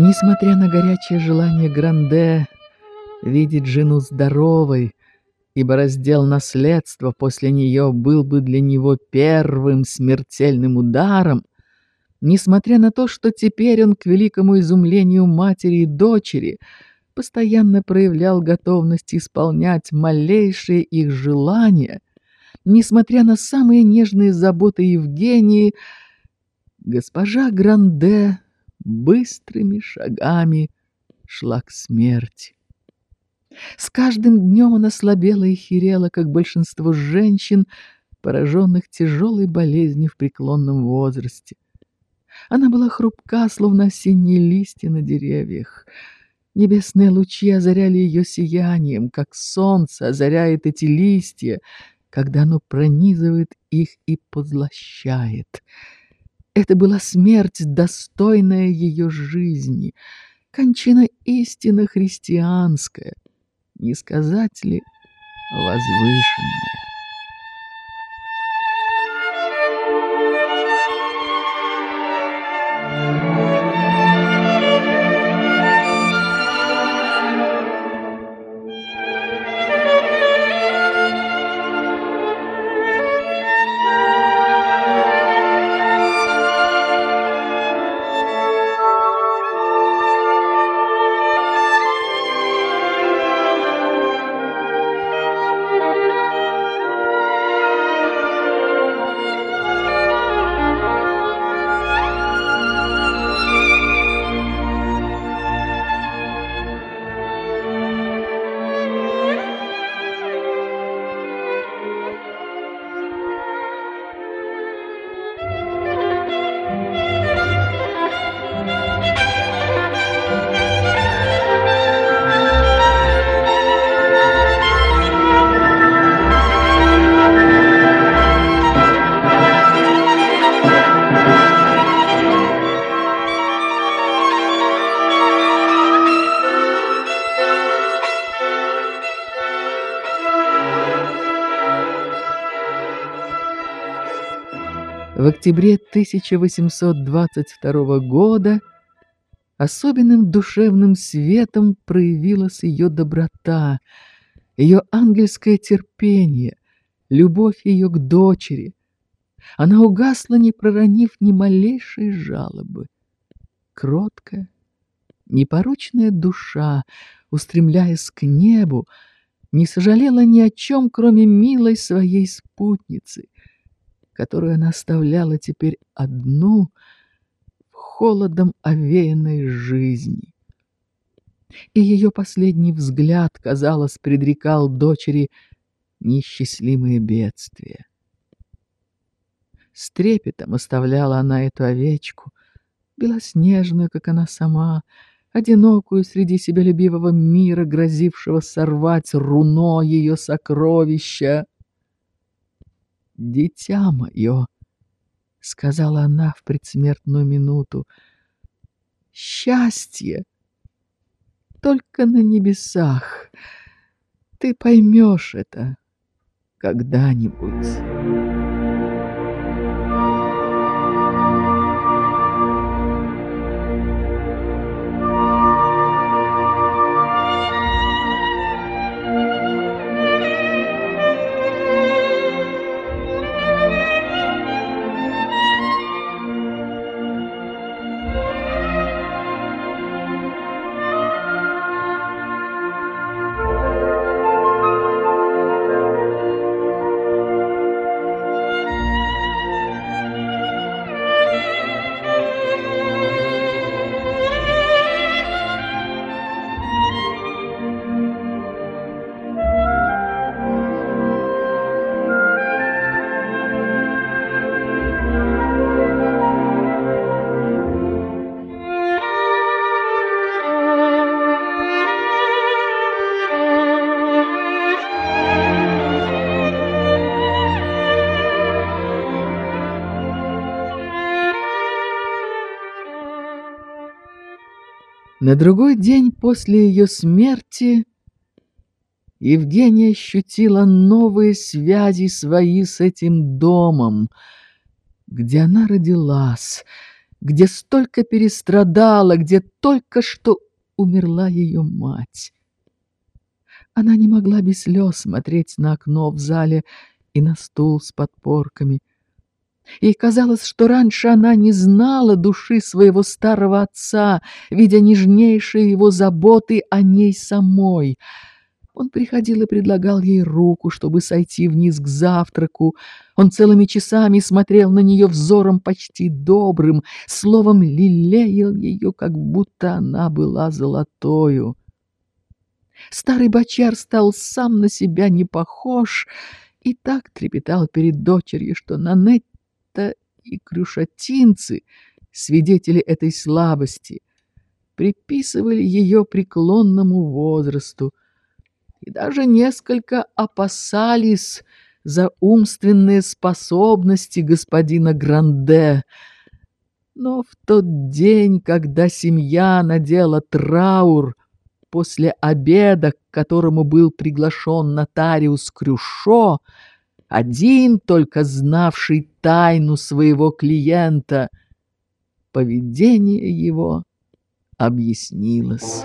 Несмотря на горячее желание Гранде видеть жену здоровой, ибо раздел наследства после нее был бы для него первым смертельным ударом, несмотря на то, что теперь он к великому изумлению матери и дочери постоянно проявлял готовность исполнять малейшие их желания, несмотря на самые нежные заботы Евгении, госпожа Гранде быстрыми шагами шла к смерти. С каждым днем она слабела и херела, как большинство женщин, пораженных тяжелой болезнью в преклонном возрасте. Она была хрупка, словно осенние листья на деревьях. Небесные лучи озаряли ее сиянием, как солнце озаряет эти листья, когда оно пронизывает их и позлощает. Это была смерть, достойная ее жизни, кончина истинно христианская, не сказать ли возвышенная. Октябре 1822 года особенным душевным светом проявилась ее доброта, ее ангельское терпение, любовь ее к дочери. Она угасла, не проронив ни малейшей жалобы. Кроткая, непорочная душа, устремляясь к небу, не сожалела ни о чем, кроме милой своей спутницы — которую она оставляла теперь одну в холодом овеянной жизни. И ее последний взгляд, казалось, предрекал дочери несчастливые бедствия. С трепетом оставляла она эту овечку, белоснежную, как она сама, одинокую среди себялюбивого мира, грозившего сорвать руно ее сокровища дитя мое, — сказала она в предсмертную минуту, — счастье только на небесах. Ты поймешь это когда-нибудь. На другой день после ее смерти Евгения ощутила новые связи свои с этим домом, где она родилась, где столько перестрадала, где только что умерла ее мать. Она не могла без слез смотреть на окно в зале и на стул с подпорками. Ей казалось, что раньше она не знала души своего старого отца, видя нежнейшие его заботы о ней самой. Он приходил и предлагал ей руку, чтобы сойти вниз к завтраку. Он целыми часами смотрел на нее взором почти добрым, словом лелеял ее, как будто она была золотою. Старый бочар стал сам на себя не похож и так трепетал перед дочерью, что Нанетта и крюшатинцы, свидетели этой слабости, приписывали ее преклонному возрасту и даже несколько опасались за умственные способности господина Гранде. Но в тот день, когда семья надела траур, после обеда, к которому был приглашен нотариус Крюшо, один только знавший тайну своего клиента, поведение его объяснилось.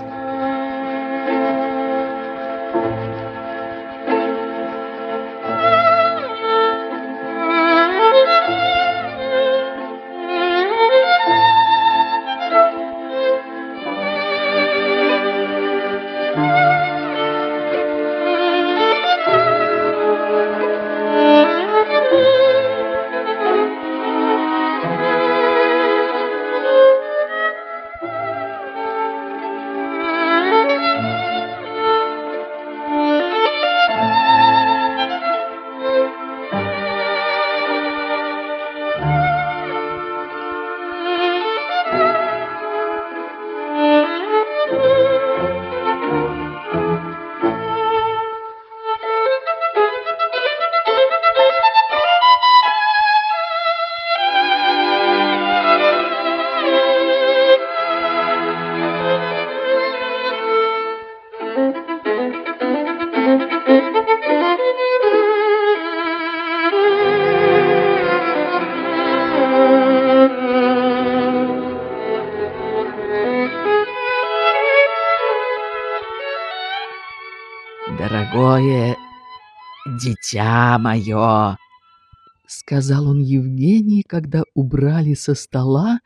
Дитя мое, — сказал он Евгении, когда убрали со стола,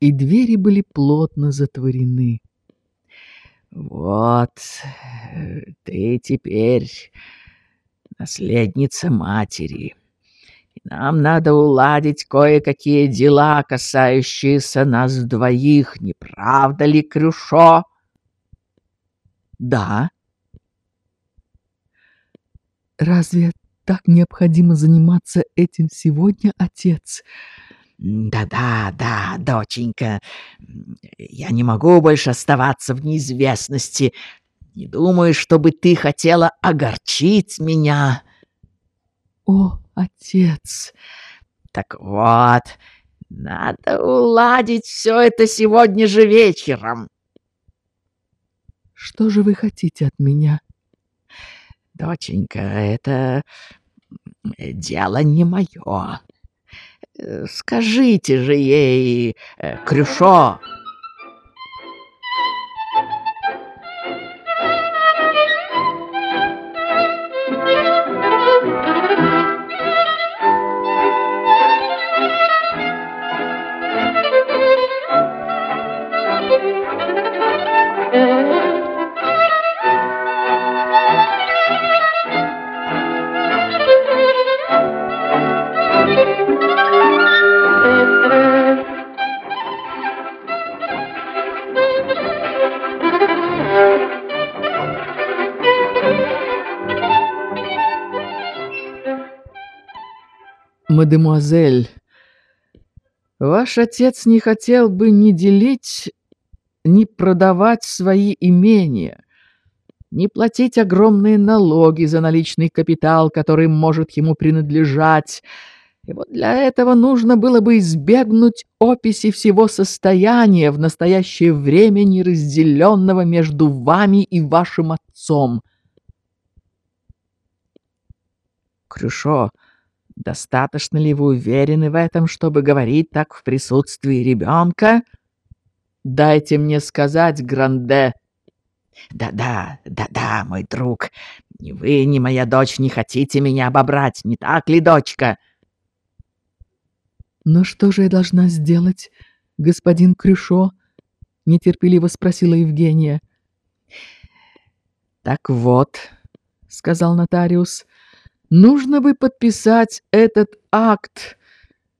и двери были плотно затворены. Вот ты теперь наследница матери. Нам надо уладить кое-какие дела, касающиеся нас двоих, не правда ли, Крюшо? Да. Разве так необходимо заниматься этим сегодня, отец? Да-да, да, доченька, я не могу больше оставаться в неизвестности. Не думаю, чтобы ты хотела огорчить меня. О, отец! Так вот, надо уладить все это сегодня же вечером. Что же вы хотите от меня? Доченька, это дело не мое. Скажите же ей, э, Крюшо, мадемуазель, ваш отец не хотел бы ни делить, ни продавать свои имения, ни платить огромные налоги за наличный капитал, который может ему принадлежать. И вот для этого нужно было бы избегнуть описи всего состояния в настоящее время неразделенного между вами и вашим отцом. Крюшо, Достаточно ли вы уверены в этом, чтобы говорить так в присутствии ребенка? Дайте мне сказать, Гранде. Да-да, да-да, мой друг. Ни вы, ни моя дочь не хотите меня обобрать, не так ли, дочка? Но что же я должна сделать, господин Крюшо? Нетерпеливо спросила Евгения. Так вот, сказал нотариус, нужно бы подписать этот акт,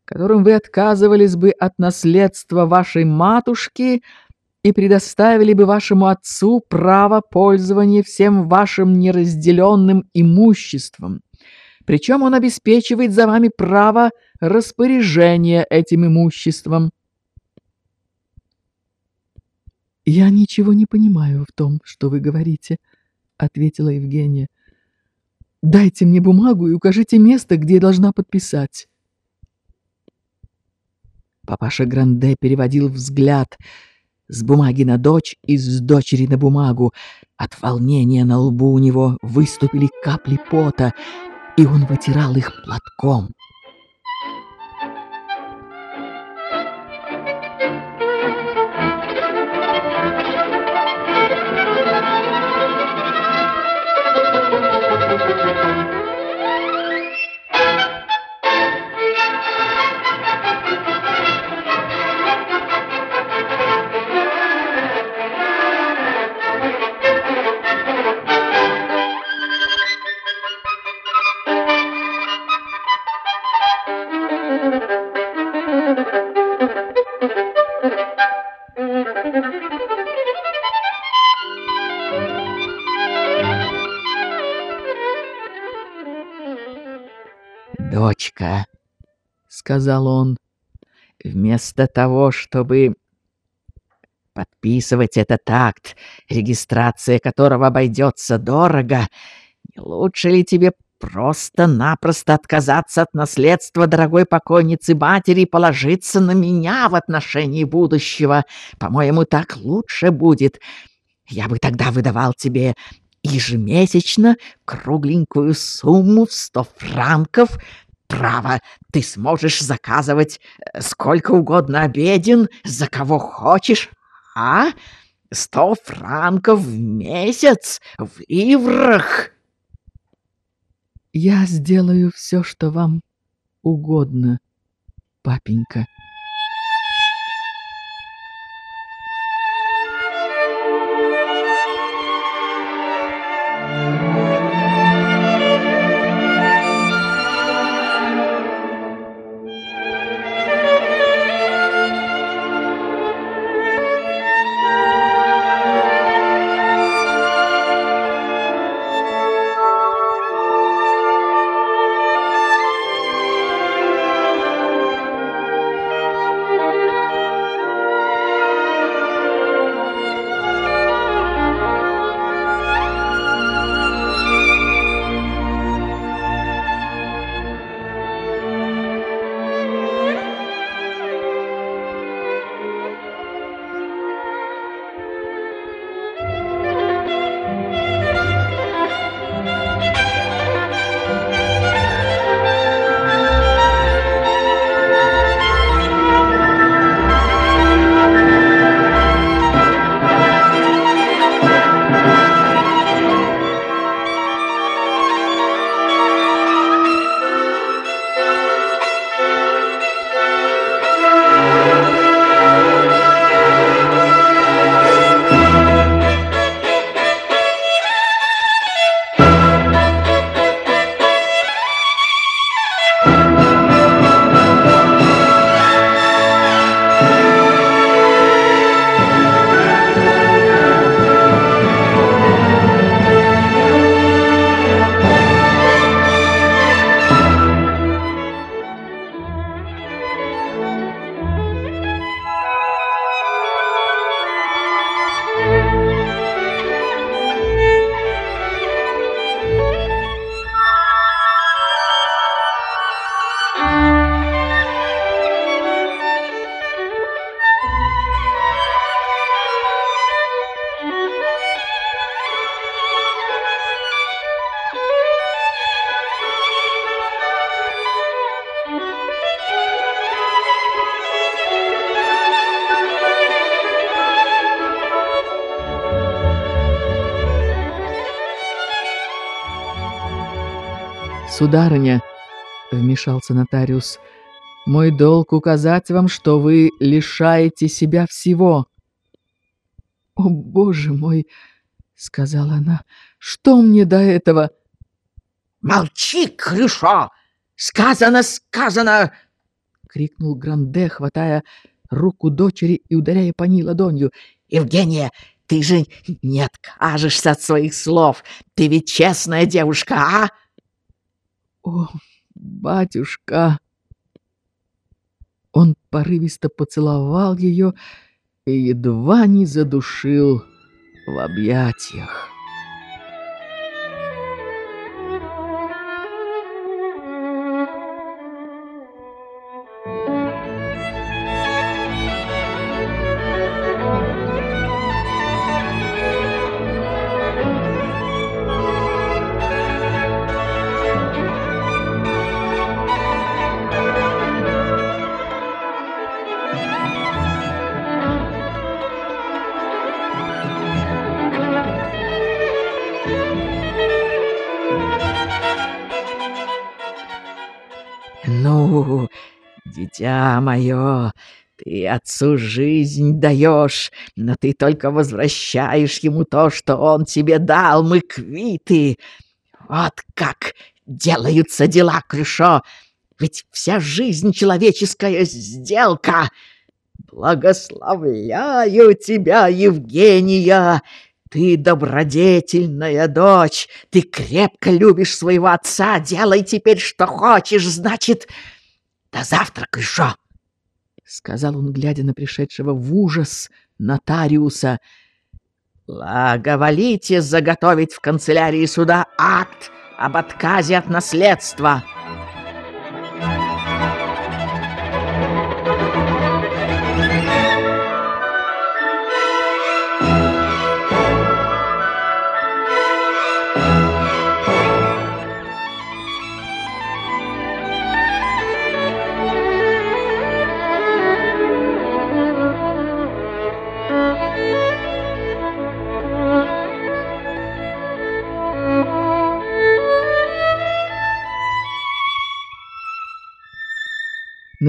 которым вы отказывались бы от наследства вашей матушки и предоставили бы вашему отцу право пользования всем вашим неразделенным имуществом. Причем он обеспечивает за вами право распоряжения этим имуществом. «Я ничего не понимаю в том, что вы говорите», — ответила Евгения. «Дайте мне бумагу и укажите место, где я должна подписать». Папаша Гранде переводил взгляд с бумаги на дочь и с дочери на бумагу. От волнения на лбу у него выступили капли пота, и он вытирал их платком. Сказал он, — «вместо того, чтобы подписывать этот акт, регистрация которого обойдется дорого, не лучше ли тебе просто-напросто отказаться от наследства дорогой покойницы матери и положиться на меня в отношении будущего? По-моему, так лучше будет. Я бы тогда выдавал тебе ежемесячно кругленькую сумму в сто франков. Право, ты сможешь заказывать э, сколько угодно обеден, за кого хочешь, а? Сто франков в месяц в иврах. Я сделаю все, что вам угодно, папенька. «Государыня», — вмешался нотариус, — «мой долг указать вам, что вы лишаете себя всего». «О, боже мой!» — сказала она. «Что мне до этого?» «Молчи, Крюшо! Сказано, сказано!» — крикнул Гранде, хватая руку дочери и ударяя по ней ладонью. «Евгения, ты же не откажешься от своих слов. Ты ведь честная девушка, а?» «О, батюшка!» Он порывисто поцеловал ее и едва не задушил в объятиях. Дитя мое, ты отцу жизнь даешь, но ты только возвращаешь ему то, что он тебе дал, мы квиты. Вот как делаются дела, Крюшо, ведь вся жизнь человеческая сделка. Благословляю тебя, Евгения, ты добродетельная дочь, ты крепко любишь своего отца, делай теперь, что хочешь, значит, до завтра, Крюшо!» Сказал он, глядя на пришедшего в ужас нотариуса. «Благоволите заготовить в канцелярии суда акт об отказе от наследства!»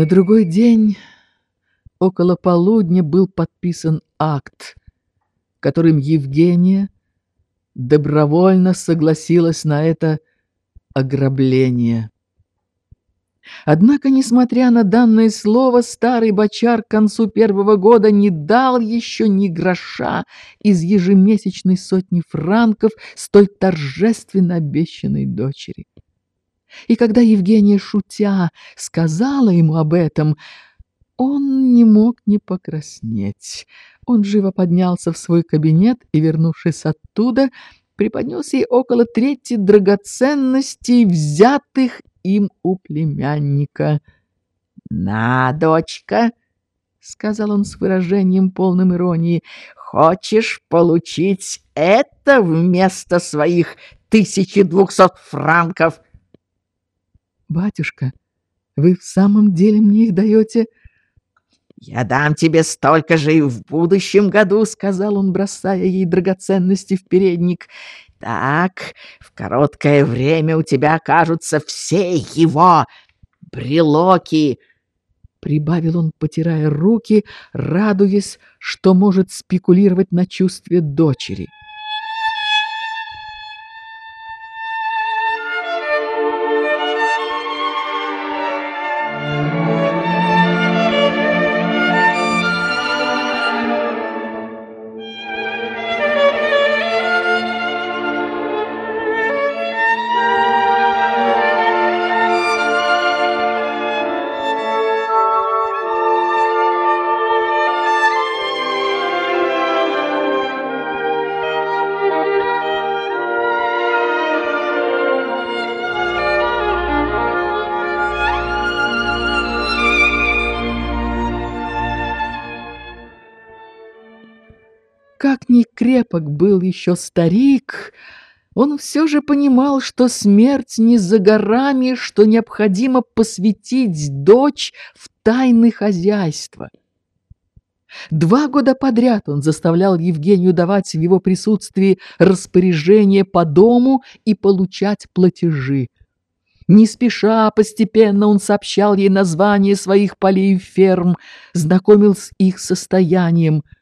На другой день, около полудня, был подписан акт, которым Евгения добровольно согласилась на это ограбление. Однако, несмотря на данное слово, старый бочар к концу первого года не дал еще ни гроша из ежемесячной сотни франков столь торжественно обещанной дочери. И когда Евгения, шутя, сказала ему об этом, он не мог не покраснеть. Он живо поднялся в свой кабинет и, вернувшись оттуда, преподнес ей около трети драгоценностей, взятых им у племянника. «На, дочка!» — сказал он с выражением полным иронии. «Хочешь получить это вместо своих тысячи двухсот франков?» «Батюшка, вы в самом деле мне их даете?» «Я дам тебе столько же и в будущем году», — сказал он, бросая ей драгоценности в передник. «Так, в короткое время у тебя окажутся все его брелоки», — прибавил он, потирая руки, радуясь, что может спекулировать на чувстве дочери. Как ни крепок был еще старик, он все же понимал, что смерть не за горами, что необходимо посвятить дочь в тайны хозяйства. Два года подряд он заставлял Евгению давать в его присутствии распоряжение по дому и получать платежи. Не спеша, постепенно он сообщал ей название своих полей и ферм, знакомил с их состоянием –